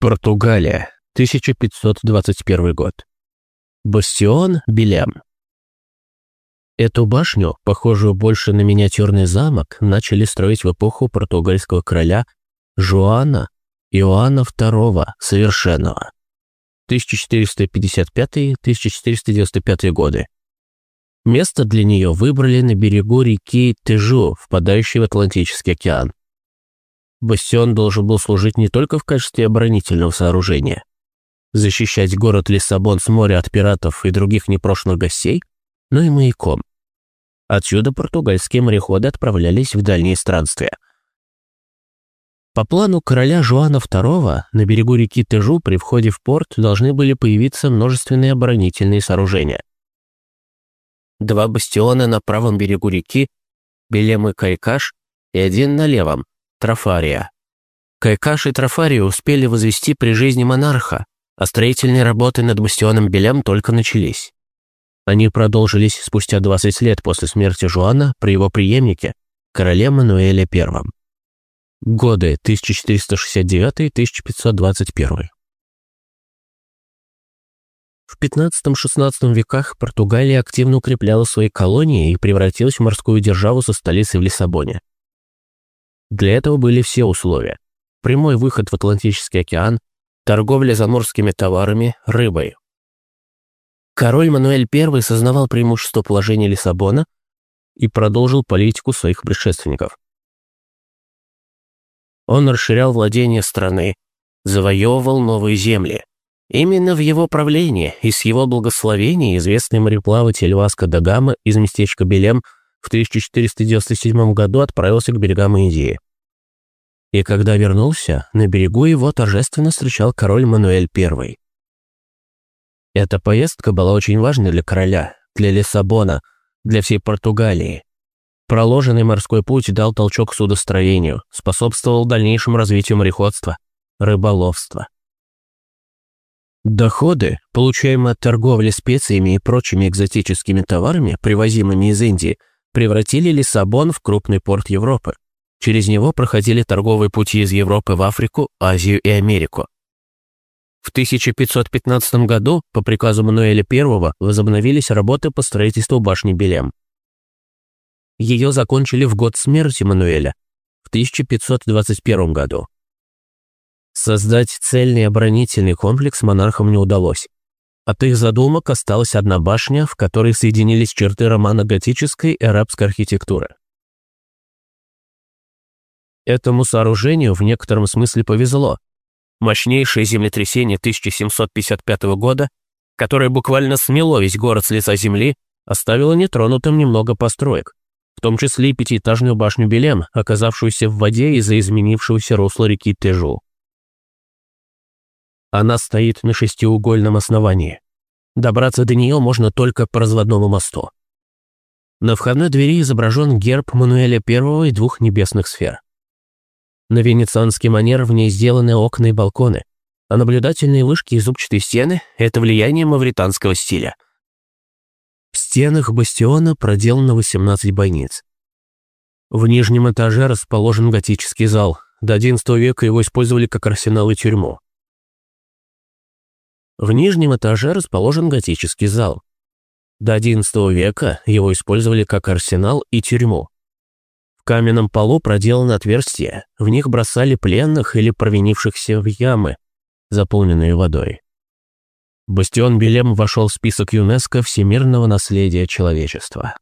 Португалия, 1521 год. Бастион Белем. Эту башню, похожую больше на миниатюрный замок, начали строить в эпоху португальского короля Жуана Иоанна II Совершенного. 1455-1495 годы. Место для нее выбрали на берегу реки Тежу, впадающей в Атлантический океан. Бастион должен был служить не только в качестве оборонительного сооружения, защищать город Лиссабон с моря от пиратов и других непрошенных гостей, но и маяком. Отсюда португальские мореходы отправлялись в дальние странствия. По плану короля Жуана II на берегу реки Тежу при входе в порт должны были появиться множественные оборонительные сооружения. Два бастиона на правом берегу реки, Белем и Кайкаш, и один на левом, Трафария. Кайкаш и Трафарию успели возвести при жизни монарха, а строительные работы над бастионом Белям только начались. Они продолжились спустя 20 лет после смерти Жуана при его преемнике, короле Мануэле I. Годы 1469-1521. В 15-16 веках Португалия активно укрепляла свои колонии и превратилась в морскую державу со столицей в Лиссабоне. Для этого были все условия. Прямой выход в Атлантический океан, торговля заморскими товарами, рыбой. Король Мануэль I сознавал преимущество положения Лиссабона и продолжил политику своих предшественников. Он расширял владения страны, завоевывал новые земли. Именно в его правлении и с его благословения известный мореплаватель Васко да из местечка Белем – в 1497 году отправился к берегам Индии. И когда вернулся, на берегу его торжественно встречал король Мануэль I. Эта поездка была очень важной для короля, для Лиссабона, для всей Португалии. Проложенный морской путь дал толчок судостроению, способствовал дальнейшему развитию мореходства, рыболовства. Доходы, получаемые от торговли специями и прочими экзотическими товарами, привозимыми из Индии, превратили Лиссабон в крупный порт Европы. Через него проходили торговые пути из Европы в Африку, Азию и Америку. В 1515 году по приказу Мануэля I возобновились работы по строительству башни Белем. Ее закончили в год смерти Мануэля, в 1521 году. Создать цельный оборонительный комплекс монархам не удалось. От их задумок осталась одна башня, в которой соединились черты романа готической и арабской архитектуры. Этому сооружению в некотором смысле повезло. Мощнейшее землетрясение 1755 года, которое буквально смело весь город с лица земли, оставило нетронутым немного построек, в том числе и пятиэтажную башню Белем, оказавшуюся в воде из-за изменившегося русла реки Тежу. Она стоит на шестиугольном основании. Добраться до нее можно только по разводному мосту. На входной двери изображен герб Мануэля I и двух небесных сфер. На венецианский манер в ней сделаны окна и балконы, а наблюдательные вышки и зубчатые стены – это влияние мавританского стиля. В стенах бастиона проделано 18 бойниц. В нижнем этаже расположен готический зал. До XI века его использовали как арсенал и тюрьму. В нижнем этаже расположен готический зал. До XI века его использовали как арсенал и тюрьму. В каменном полу проделаны отверстия, в них бросали пленных или провинившихся в ямы, заполненные водой. Бастион Белем вошел в список ЮНЕСКО всемирного наследия человечества.